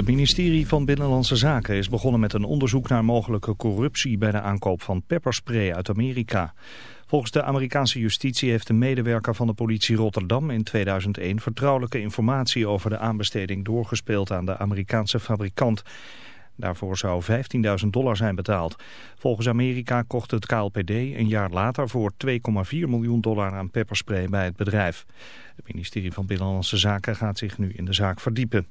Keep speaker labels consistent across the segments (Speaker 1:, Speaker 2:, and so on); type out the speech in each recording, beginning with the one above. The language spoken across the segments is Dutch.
Speaker 1: Het ministerie van Binnenlandse Zaken is begonnen met een onderzoek naar mogelijke corruptie bij de aankoop van pepperspray uit Amerika. Volgens de Amerikaanse justitie heeft een medewerker van de politie Rotterdam in 2001 vertrouwelijke informatie over de aanbesteding doorgespeeld aan de Amerikaanse fabrikant. Daarvoor zou 15.000 dollar zijn betaald. Volgens Amerika kocht het KLPD een jaar later voor 2,4 miljoen dollar aan pepperspray bij het bedrijf. Het ministerie van Binnenlandse Zaken gaat zich nu in de zaak verdiepen.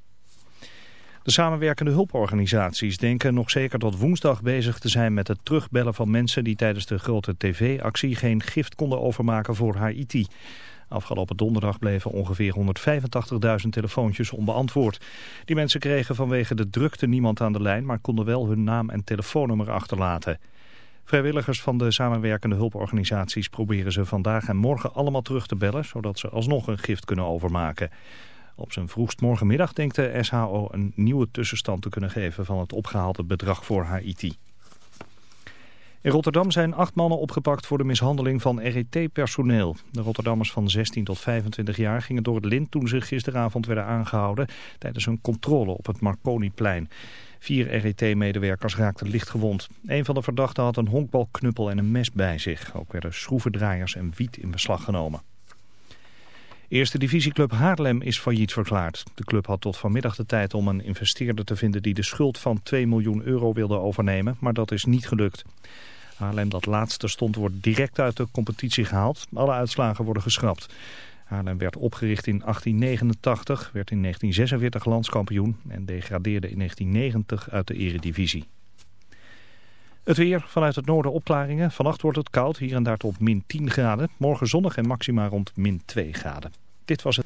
Speaker 1: De samenwerkende hulporganisaties denken nog zeker tot woensdag bezig te zijn met het terugbellen van mensen die tijdens de grote tv-actie geen gift konden overmaken voor Haiti. Afgelopen donderdag bleven ongeveer 185.000 telefoontjes onbeantwoord. Die mensen kregen vanwege de drukte niemand aan de lijn, maar konden wel hun naam en telefoonnummer achterlaten. Vrijwilligers van de samenwerkende hulporganisaties proberen ze vandaag en morgen allemaal terug te bellen, zodat ze alsnog een gift kunnen overmaken. Op zijn vroegst morgenmiddag denkt de SHO een nieuwe tussenstand te kunnen geven van het opgehaalde bedrag voor Haiti. In Rotterdam zijn acht mannen opgepakt voor de mishandeling van RET-personeel. De Rotterdammers van 16 tot 25 jaar gingen door het lint toen ze gisteravond werden aangehouden tijdens een controle op het Marconiplein. Vier RET-medewerkers raakten licht gewond. Een van de verdachten had een honkbalknuppel en een mes bij zich. Ook werden schroevendraaiers en wiet in beslag genomen. Eerste divisieclub Haarlem is failliet verklaard. De club had tot vanmiddag de tijd om een investeerder te vinden die de schuld van 2 miljoen euro wilde overnemen, maar dat is niet gelukt. Haarlem dat laatste stond wordt direct uit de competitie gehaald. Alle uitslagen worden geschrapt. Haarlem werd opgericht in 1889, werd in 1946 landskampioen en degradeerde in 1990 uit de eredivisie. Het weer, vanuit het noorden opklaringen. Vannacht wordt het koud, hier en daar tot min 10 graden. Morgen zonnig en maxima rond min 2 graden. Dit was het.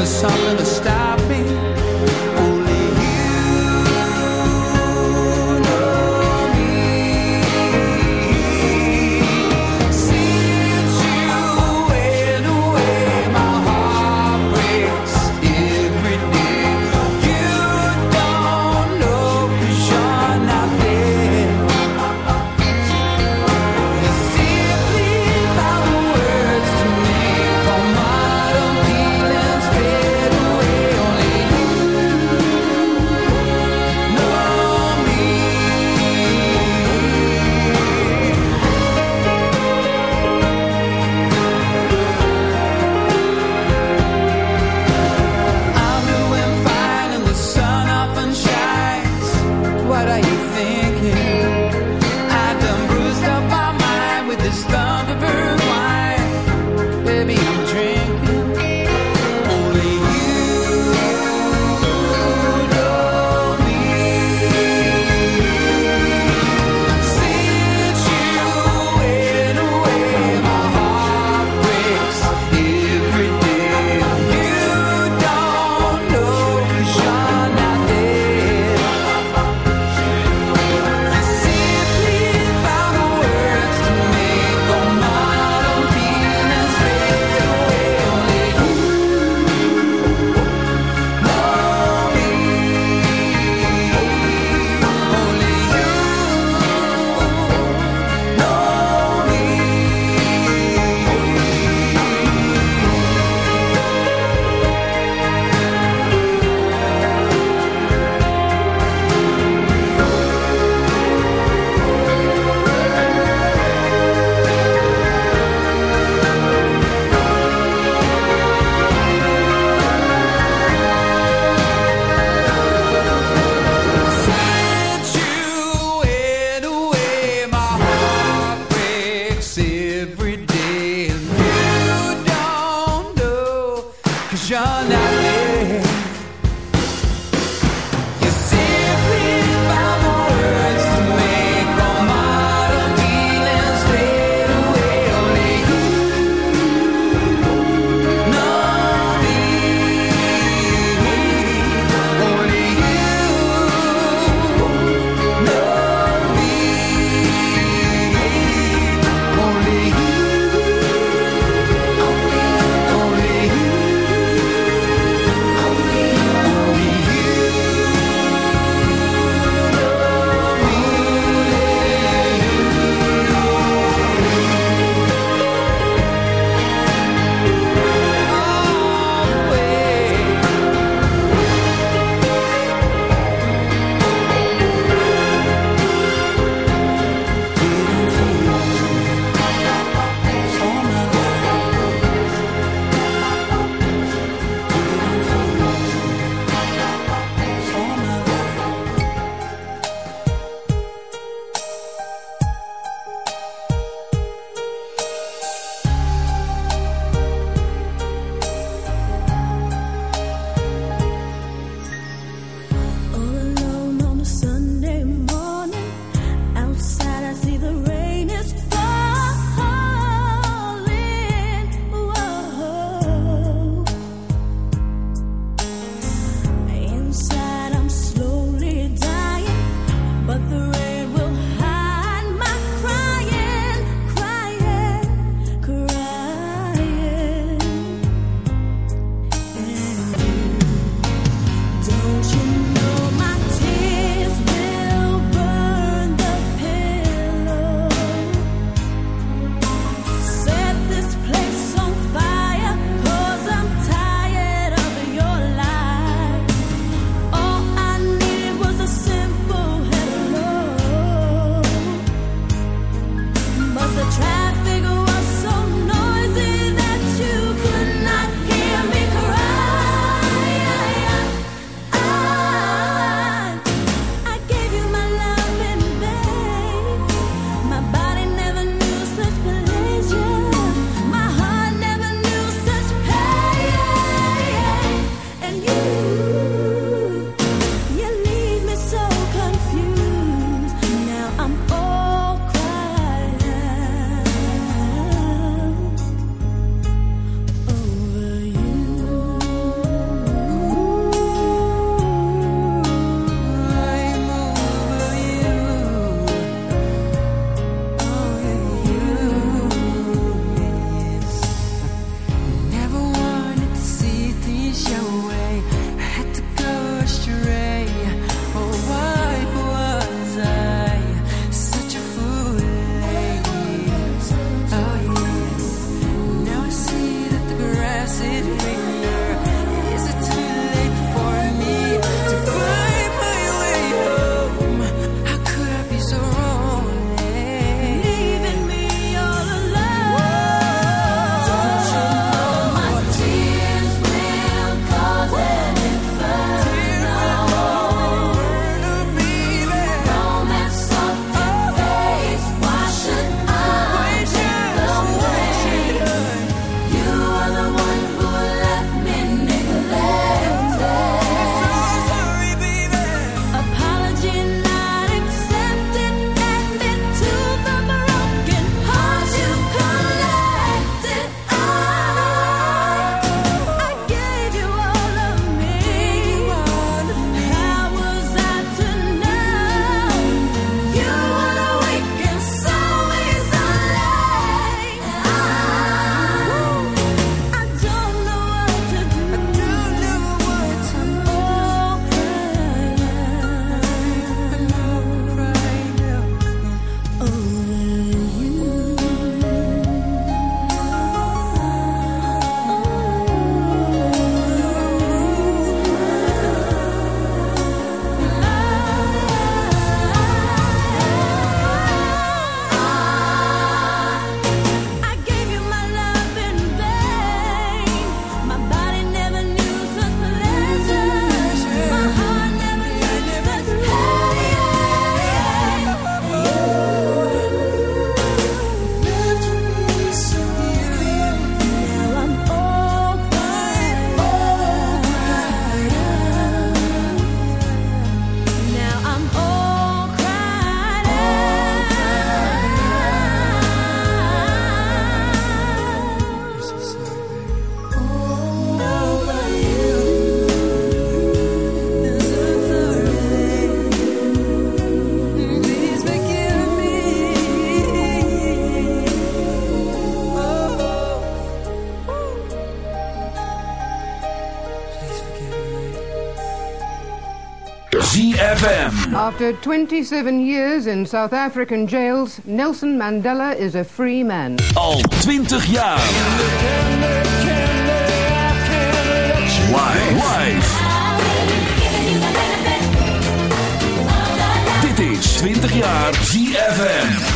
Speaker 2: Us something to stop me.
Speaker 3: After 27 years in South African jails, Nelson Mandela is a free man.
Speaker 4: Al 20 jaar. Why? Why? Dit is 20 jaar ZFM.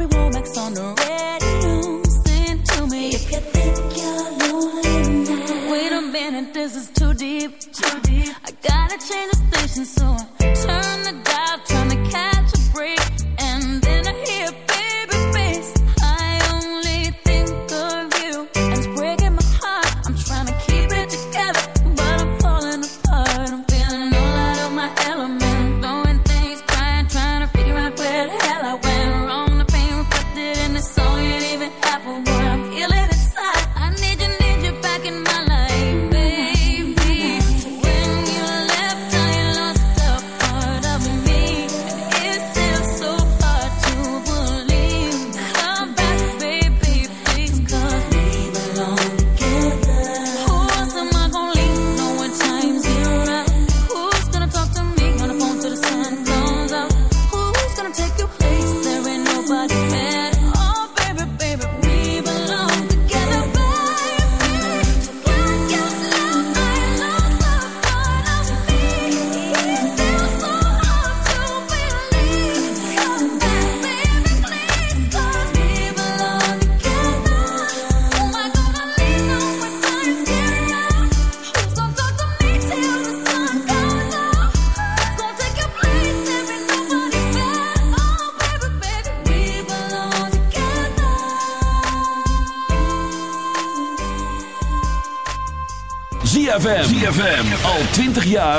Speaker 5: On the radio. Sing to me if you think you're lonely now. Wait a minute, this is too deep. Too deep. I gotta change the station so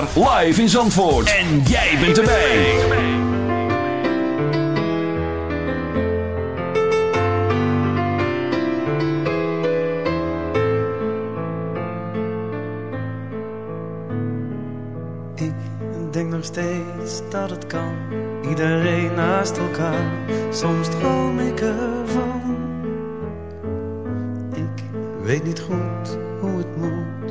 Speaker 4: live in Zandvoort. En jij bent erbij.
Speaker 6: Ik denk nog steeds dat het kan. Iedereen naast elkaar. Soms droom ik ervan. Ik weet niet goed hoe het moet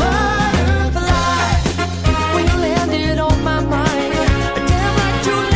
Speaker 2: Butterfly, when you landed on my mind, damn like you.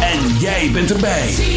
Speaker 4: En jij bent erbij.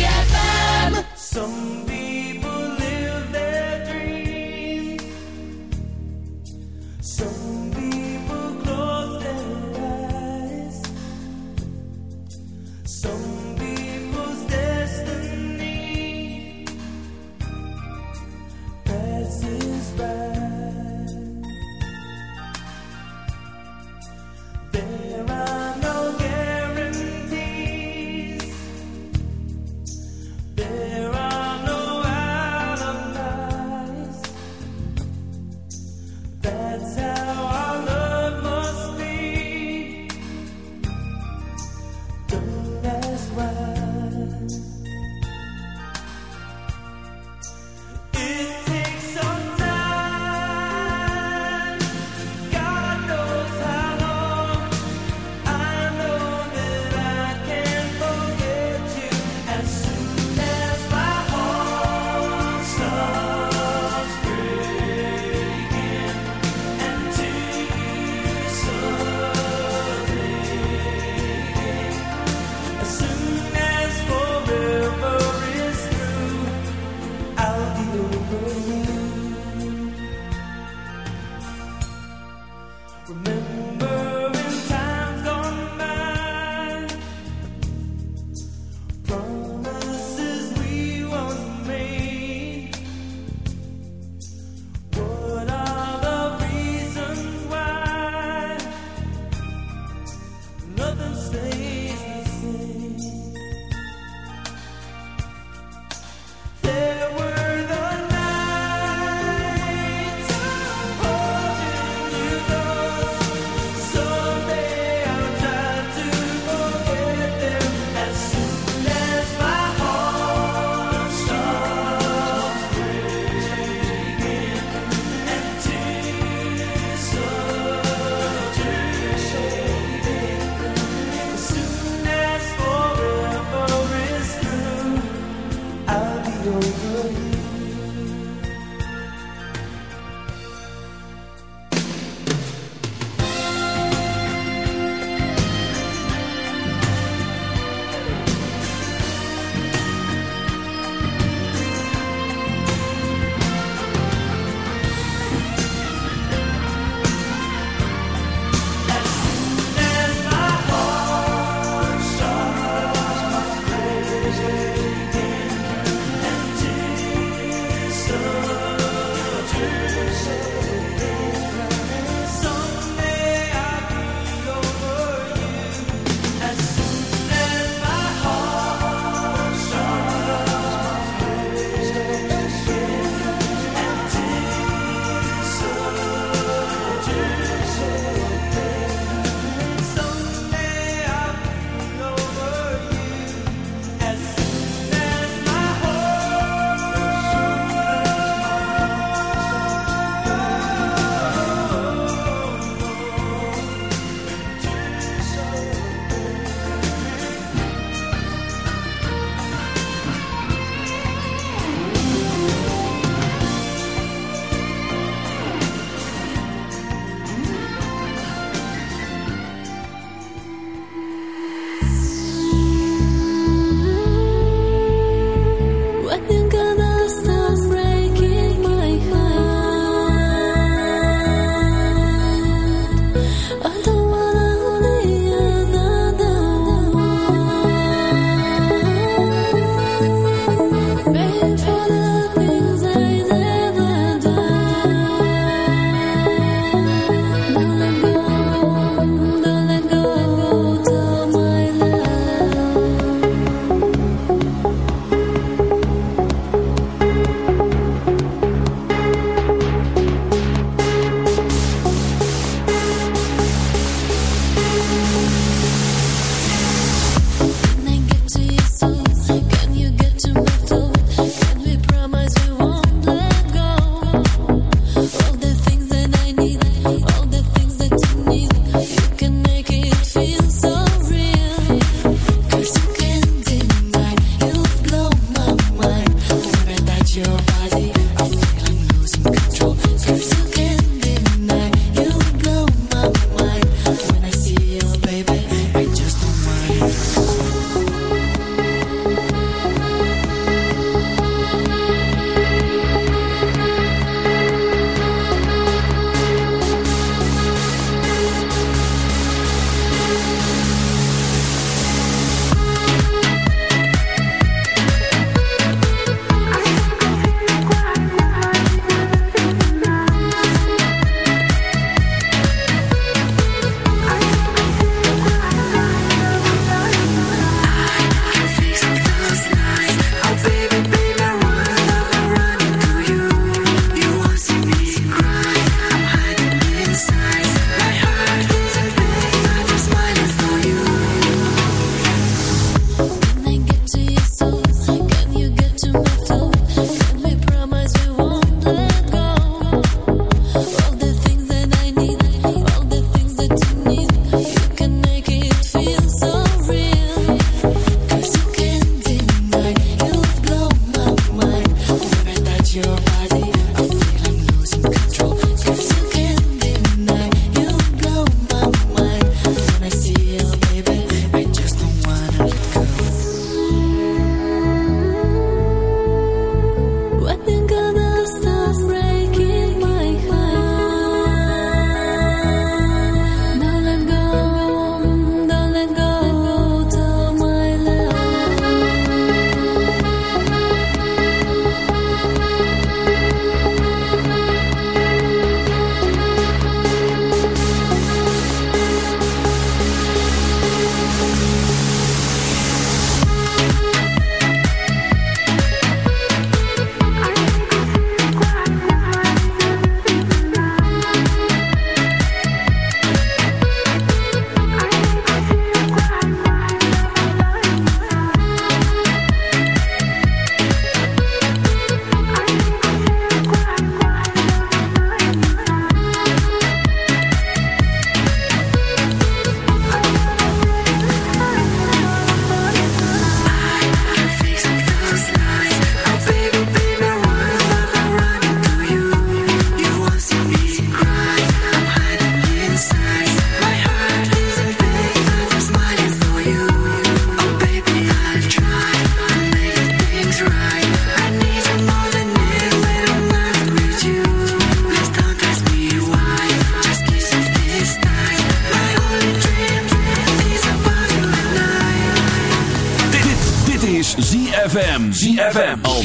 Speaker 7: your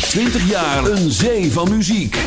Speaker 7: 20 jaar een zee van muziek.